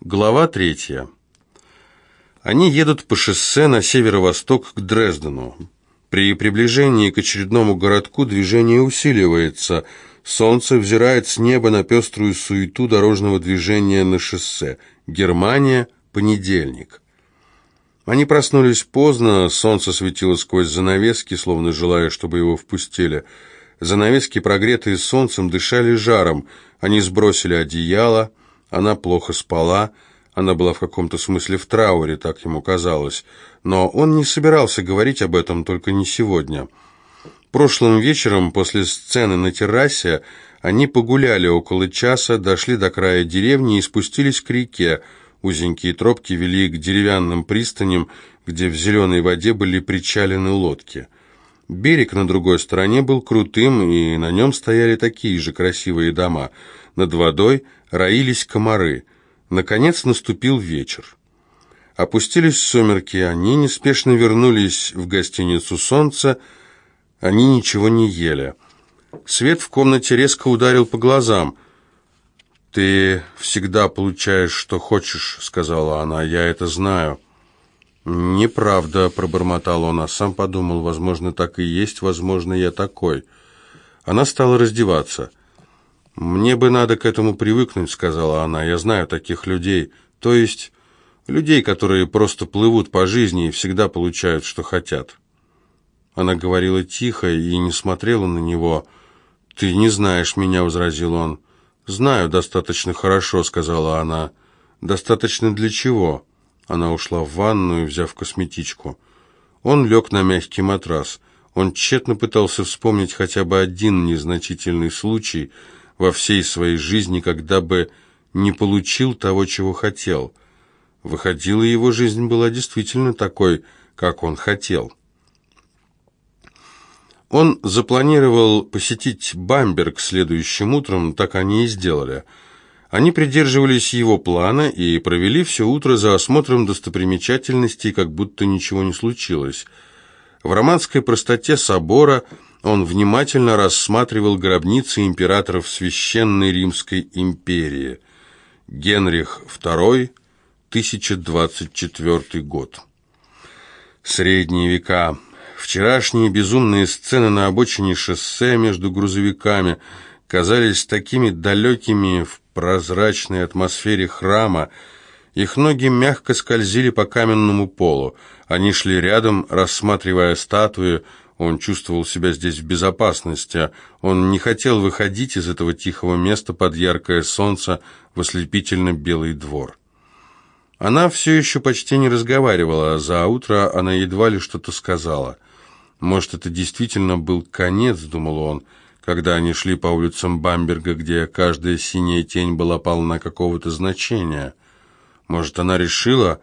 Глава третья. Они едут по шоссе на северо-восток к Дрездену. При приближении к очередному городку движение усиливается. Солнце взирает с неба на пеструю суету дорожного движения на шоссе. Германия, понедельник. Они проснулись поздно, солнце светило сквозь занавески, словно желая, чтобы его впустили. Занавески, прогретые солнцем, дышали жаром. Они сбросили одеяло, она плохо спала, она была в каком-то смысле в трауре, так ему казалось. Но он не собирался говорить об этом, только не сегодня. Прошлым вечером, после сцены на террасе, они погуляли около часа, дошли до края деревни и спустились к реке. Узенькие тропки вели к деревянным пристаням, где в зеленой воде были причалены лодки. Берег на другой стороне был крутым, и на нем стояли такие же красивые дома. Над водой – роились комары. Наконец наступил вечер. Опустились сумерки, они неспешно вернулись в гостиницу «Солнце», они ничего не ели. Свет в комнате резко ударил по глазам. «Ты всегда получаешь, что хочешь», — сказала она, — «я это знаю». «Неправда», — пробормотал он, а сам подумал, возможно, так и есть, возможно, я такой. Она стала раздеваться. «Мне бы надо к этому привыкнуть», — сказала она. «Я знаю таких людей. То есть людей, которые просто плывут по жизни и всегда получают, что хотят». Она говорила тихо и не смотрела на него. «Ты не знаешь меня», — возразил он. «Знаю достаточно хорошо», — сказала она. «Достаточно для чего?» Она ушла в ванную, взяв косметичку. Он лег на мягкий матрас. Он тщетно пытался вспомнить хотя бы один незначительный случай — во всей своей жизни, когда бы не получил того, чего хотел. Выходила, его жизнь была действительно такой, как он хотел. Он запланировал посетить Бамберг следующим утром, так они и сделали. Они придерживались его плана и провели все утро за осмотром достопримечательностей, как будто ничего не случилось. В романской простоте собора – он внимательно рассматривал гробницы императоров Священной Римской империи. Генрих II, 1024 год. Средние века. Вчерашние безумные сцены на обочине шоссе между грузовиками казались такими далекими в прозрачной атмосфере храма. Их ноги мягко скользили по каменному полу. Они шли рядом, рассматривая статуи, он чувствовал себя здесь в безопасности. Он не хотел выходить из этого тихого места под яркое солнце в ослепительно-белый двор. Она все еще почти не разговаривала, а за утро она едва ли что-то сказала. «Может, это действительно был конец», — думал он, когда они шли по улицам Бамберга, где каждая синяя тень была полна какого-то значения. Может, она решила,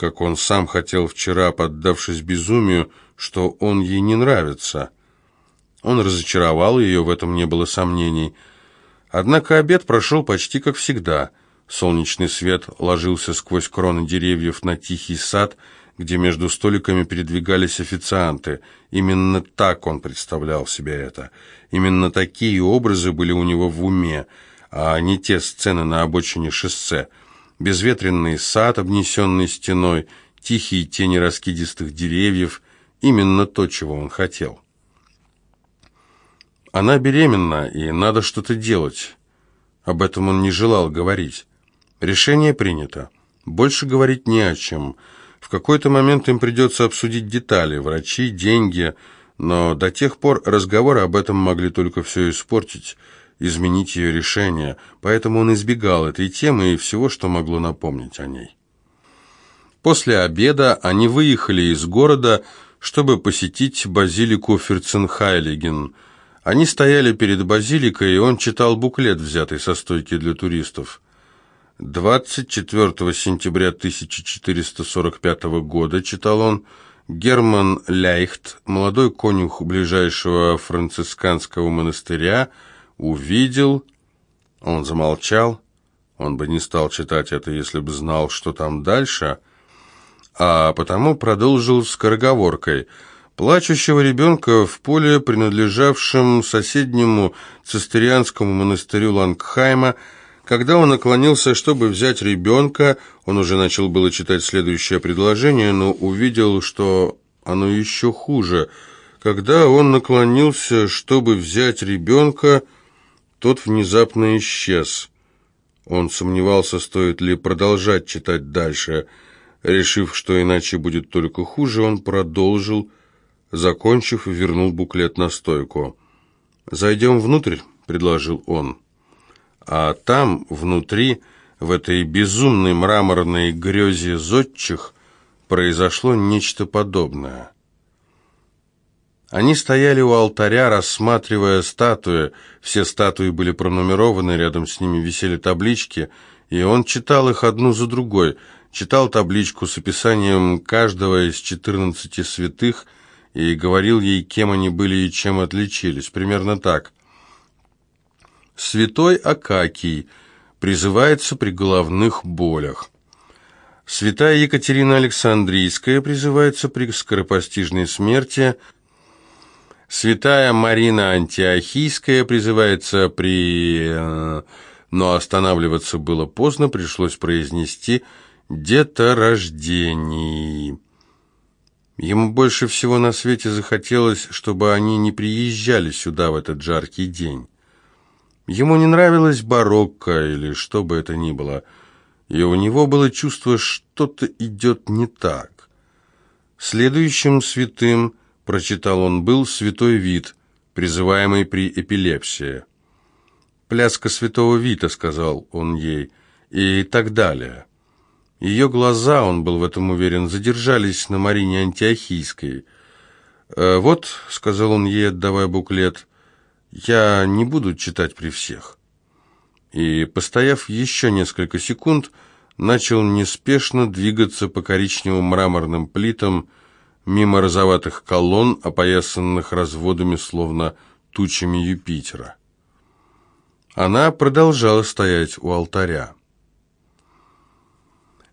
как он сам хотел вчера, поддавшись безумию, что он ей не нравится. Он разочаровал ее, в этом не было сомнений. Однако обед прошел почти как всегда. Солнечный свет ложился сквозь кроны деревьев на тихий сад, где между столиками передвигались официанты. Именно так он представлял себе это. Именно такие образы были у него в уме, а не те сцены на обочине шоссе. Безветренный сад, обнесенный стеной, тихие тени раскидистых деревьев — именно то, чего он хотел. Она беременна, и надо что-то делать. Об этом он не желал говорить. Решение принято. Больше говорить не о чем. В какой-то момент им придется обсудить детали, врачи, деньги, но до тех пор разговоры об этом могли только все испортить, изменить ее решение, поэтому он избегал этой темы и всего, что могло напомнить о ней. После обеда они выехали из города, чтобы посетить базилику Ферценхайлиген. Они стояли перед базиликой, и он читал буклет, взятый со стойки для туристов. 24 сентября 1445 года, читал он, Герман Ляйхт, молодой конюх ближайшего францисканского монастыря, увидел... Он замолчал. Он бы не стал читать это, если бы знал, что там дальше а потому продолжил скороговоркой. Плачущего ребенка в поле, принадлежавшем соседнему цистерианскому монастырю Лангхайма, Когда он наклонился, чтобы взять ребенка, он уже начал было читать следующее предложение, но увидел, что оно еще хуже. Когда он наклонился, чтобы взять ребенка, тот внезапно исчез. Он сомневался, стоит ли продолжать читать дальше. Решив, что иначе будет только хуже, он продолжил, закончив, вернул буклет на стойку. «Зайдем внутрь», — предложил он а там, внутри, в этой безумной мраморной грезе зодчих, произошло нечто подобное. Они стояли у алтаря, рассматривая статуи. Все статуи были пронумерованы, рядом с ними висели таблички, и он читал их одну за другой. Читал табличку с описанием каждого из четырнадцати святых и говорил ей, кем они были и чем отличились. Примерно так. Святой Акакий призывается при головных болях. Святая Екатерина Александрийская призывается при скоропостижной смерти. Святая Марина Антиохийская призывается при... Э, но останавливаться было поздно, пришлось произнести «деторождении». Ему больше всего на свете захотелось, чтобы они не приезжали сюда в этот жаркий день. Ему не нравилось барокко или что бы это ни было, и у него было чувство, что-то идет не так. Следующим святым, прочитал он, был святой вид, призываемый при эпилепсии. «Пляска святого Вита», — сказал он ей, и так далее. Ее глаза, он был в этом уверен, задержались на Марине Антиохийской. «Э, «Вот», — сказал он ей, отдавая буклет, я не буду читать при всех. И, постояв еще несколько секунд, начал неспешно двигаться по коричневым мраморным плитам мимо розоватых колонн, опоясанных разводами, словно тучами Юпитера. Она продолжала стоять у алтаря.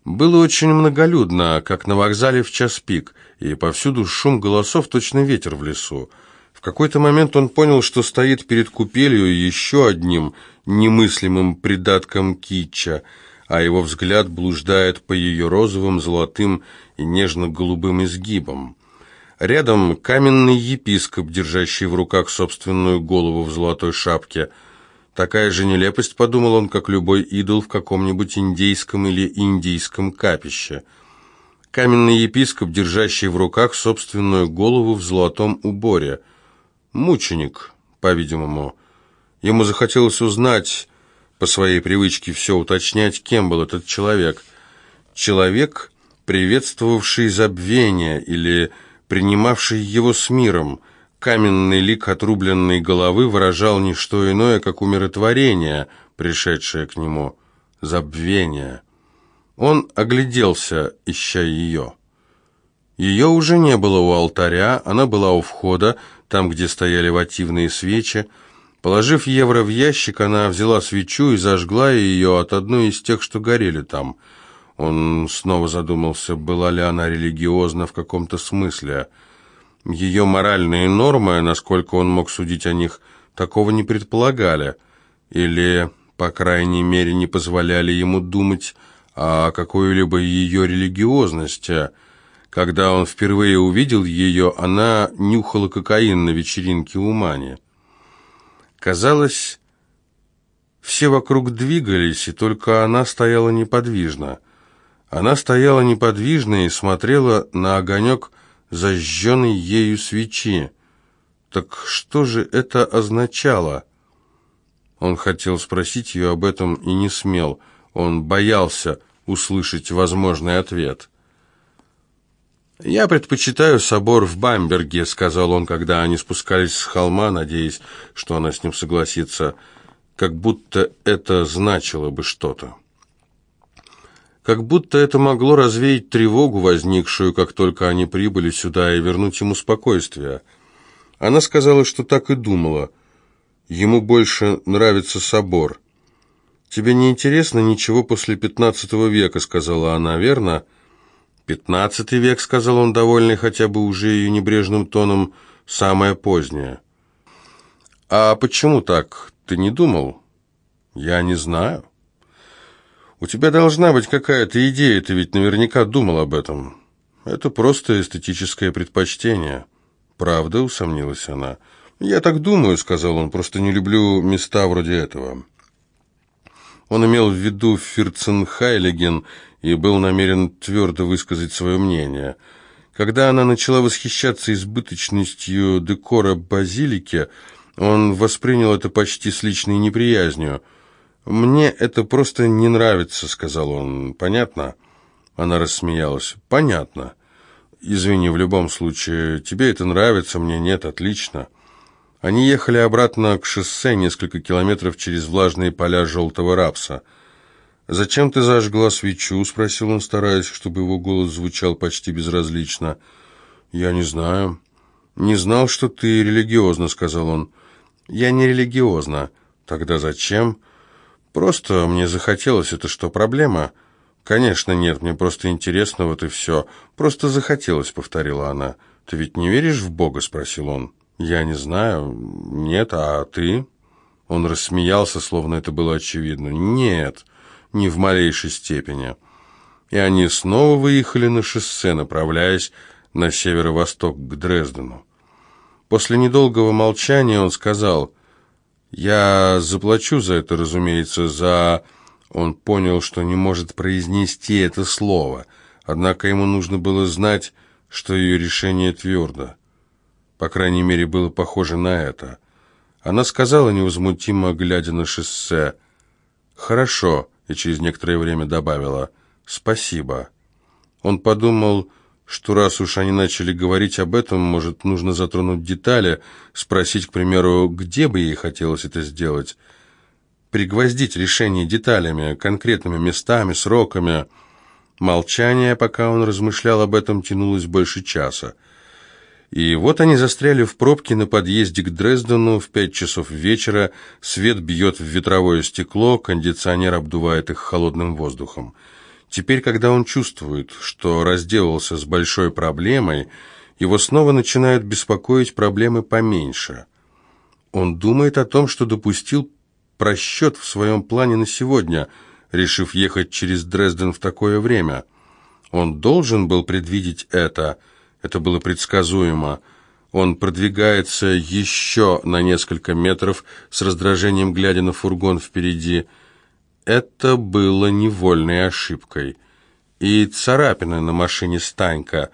Было очень многолюдно, как на вокзале в час пик, и повсюду шум голосов, точно ветер в лесу. В какой-то момент он понял, что стоит перед купелью еще одним немыслимым придатком китча, а его взгляд блуждает по ее розовым, золотым и нежно-голубым изгибам. Рядом каменный епископ, держащий в руках собственную голову в золотой шапке. Такая же нелепость, подумал он, как любой идол в каком-нибудь индейском или индийском капище. Каменный епископ, держащий в руках собственную голову в золотом уборе – Мученик, по-видимому. Ему захотелось узнать, по своей привычке все уточнять, кем был этот человек. Человек, приветствовавший забвение или принимавший его с миром. Каменный лик отрубленной головы выражал не что иное, как умиротворение, пришедшее к нему, забвение. Он огляделся, ища ее. Ее уже не было у алтаря, она была у входа, там, где стояли вативные свечи. Положив евро в ящик, она взяла свечу и зажгла ее от одной из тех, что горели там. Он снова задумался, была ли она религиозна в каком-то смысле. Ее моральные нормы, насколько он мог судить о них, такого не предполагали. Или, по крайней мере, не позволяли ему думать о какой-либо ее религиозности – когда он впервые увидел ее, она нюхала кокаин на вечеринке у Мани. Казалось, все вокруг двигались, и только она стояла неподвижно. Она стояла неподвижно и смотрела на огонек зажженной ею свечи. Так что же это означало? Он хотел спросить ее об этом и не смел. Он боялся услышать возможный ответ. «Я предпочитаю собор в Бамберге», — сказал он, когда они спускались с холма, надеясь, что она с ним согласится, как будто это значило бы что-то. Как будто это могло развеять тревогу, возникшую, как только они прибыли сюда, и вернуть ему спокойствие. Она сказала, что так и думала. Ему больше нравится собор. «Тебе не интересно ничего после пятнадцатого века», — сказала она, — «верно?» «Пятнадцатый век», — сказал он, довольный хотя бы уже ее небрежным тоном, — «самое позднее». «А почему так? Ты не думал?» «Я не знаю». У тебя должна быть какая-то идея, ты ведь наверняка думал об этом. Это просто эстетическое предпочтение. Правда, усомнилась она. Я так думаю, сказал он, просто не люблю места вроде этого. Он имел в виду Фирценхайлиген и был намерен твердо высказать свое мнение. Когда она начала восхищаться избыточностью декора базилики, он воспринял это почти с личной неприязнью. «Мне это просто не нравится», — сказал он. «Понятно?» Она рассмеялась. «Понятно. Извини, в любом случае, тебе это нравится, мне нет, отлично». Они ехали обратно к шоссе несколько километров через влажные поля желтого рапса. «Зачем ты зажгла свечу?» — спросил он, стараясь, чтобы его голос звучал почти безразлично. «Я не знаю». «Не знал, что ты религиозна», — сказал он. «Я не религиозна». «Тогда зачем?» «Просто мне захотелось. Это что, проблема?» «Конечно нет, мне просто интересно, вот и все. Просто захотелось», — повторила она. «Ты ведь не веришь в Бога?» — спросил он. «Я не знаю. Нет, а ты?» Он рассмеялся, словно это было очевидно. «Нет, не в малейшей степени». И они снова выехали на шоссе, направляясь на северо-восток к Дрездену. После недолгого молчания он сказал, «Я заплачу за это, разумеется, за...» Он понял, что не может произнести это слово, однако ему нужно было знать, что ее решение твердо. По крайней мере, было похоже на это. Она сказала невозмутимо, глядя на шоссе, «Хорошо», и через некоторое время добавила, «Спасибо». Он подумал, что раз уж они начали говорить об этом, может, нужно затронуть детали, спросить, к примеру, где бы ей хотелось это сделать, пригвоздить решение деталями, конкретными местами, сроками. Молчание, пока он размышлял об этом, тянулось больше часа. И вот они застряли в пробке на подъезде к Дрездену в пять часов вечера, свет бьет в ветровое стекло, кондиционер обдувает их холодным воздухом. Теперь, когда он чувствует, что разделался с большой проблемой, его снова начинают беспокоить проблемы поменьше. Он думает о том, что допустил просчет в своем плане на сегодня, решив ехать через Дрезден в такое время. Он должен был предвидеть это – это было предсказуемо. Он продвигается еще на несколько метров, с раздражением глядя на фургон впереди. Это было невольной ошибкой. И царапины на машине Станька.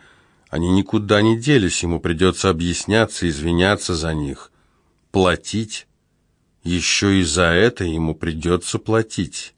Они никуда не делись, ему придется объясняться, извиняться за них. Платить. Еще и за это ему придется платить.